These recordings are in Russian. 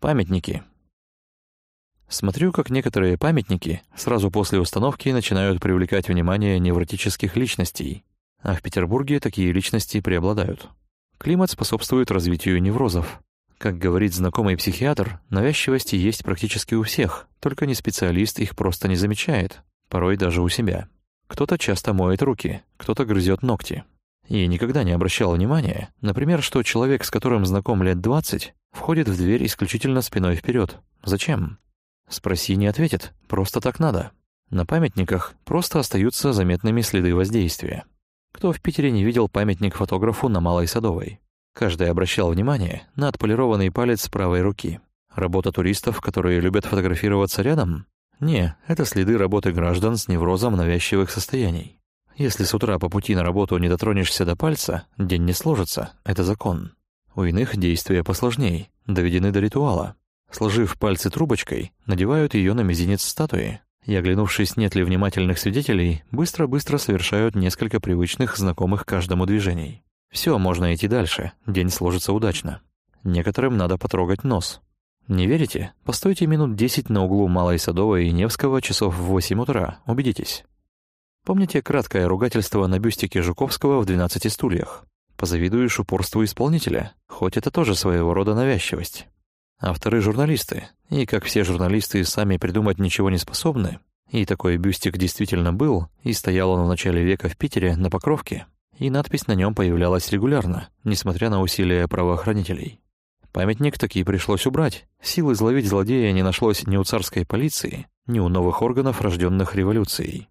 Памятники. Смотрю, как некоторые памятники сразу после установки начинают привлекать внимание невротических личностей, а в Петербурге такие личности преобладают. Климат способствует развитию неврозов. Как говорит знакомый психиатр, навязчивости есть практически у всех, только не специалист их просто не замечает, порой даже у себя. Кто-то часто моет руки, кто-то грызет ногти. И никогда не обращал внимания, например, что человек, с которым знаком лет 20, входит в дверь исключительно спиной вперед. Зачем? Спроси, не ответит, просто так надо. На памятниках просто остаются заметными следы воздействия. Кто в Питере не видел памятник фотографу на Малой Садовой? Каждый обращал внимание на отполированный палец правой руки. Работа туристов, которые любят фотографироваться рядом? Не, это следы работы граждан с неврозом навязчивых состояний. Если с утра по пути на работу не дотронешься до пальца, день не сложится, это закон. У иных действия посложней, доведены до ритуала. Сложив пальцы трубочкой, надевают ее на мизинец статуи, и, оглянувшись, нет ли внимательных свидетелей, быстро-быстро совершают несколько привычных, знакомых каждому движений. Все, можно идти дальше, день сложится удачно. Некоторым надо потрогать нос. Не верите? Постойте минут десять на углу Малой Садовой и Невского часов в восемь утра, убедитесь. Помните краткое ругательство на бюстике Жуковского в «Двенадцати стульях»? Позавидуешь упорству исполнителя, хоть это тоже своего рода навязчивость. Авторы — журналисты, и, как все журналисты, сами придумать ничего не способны. И такой бюстик действительно был, и стоял он в начале века в Питере на Покровке, и надпись на нем появлялась регулярно, несмотря на усилия правоохранителей. Памятник таки пришлось убрать. Силы изловить злодея не нашлось ни у царской полиции, ни у новых органов, рожденных революцией.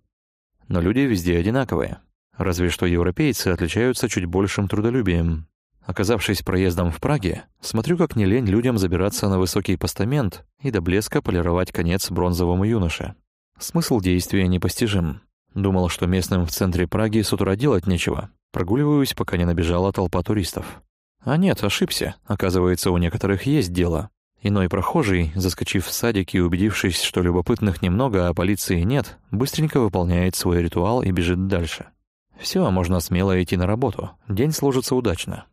Но люди везде одинаковые. Разве что европейцы отличаются чуть большим трудолюбием. Оказавшись проездом в Праге, смотрю, как не лень людям забираться на высокий постамент и до блеска полировать конец бронзовому юноше. Смысл действия непостижим. Думал, что местным в центре Праги с утра делать нечего. Прогуливаюсь, пока не набежала толпа туристов. А нет, ошибся. Оказывается, у некоторых есть дело. Иной прохожий, заскочив в садик и убедившись, что любопытных немного, а полиции нет, быстренько выполняет свой ритуал и бежит дальше. Все, можно смело идти на работу. День сложится удачно.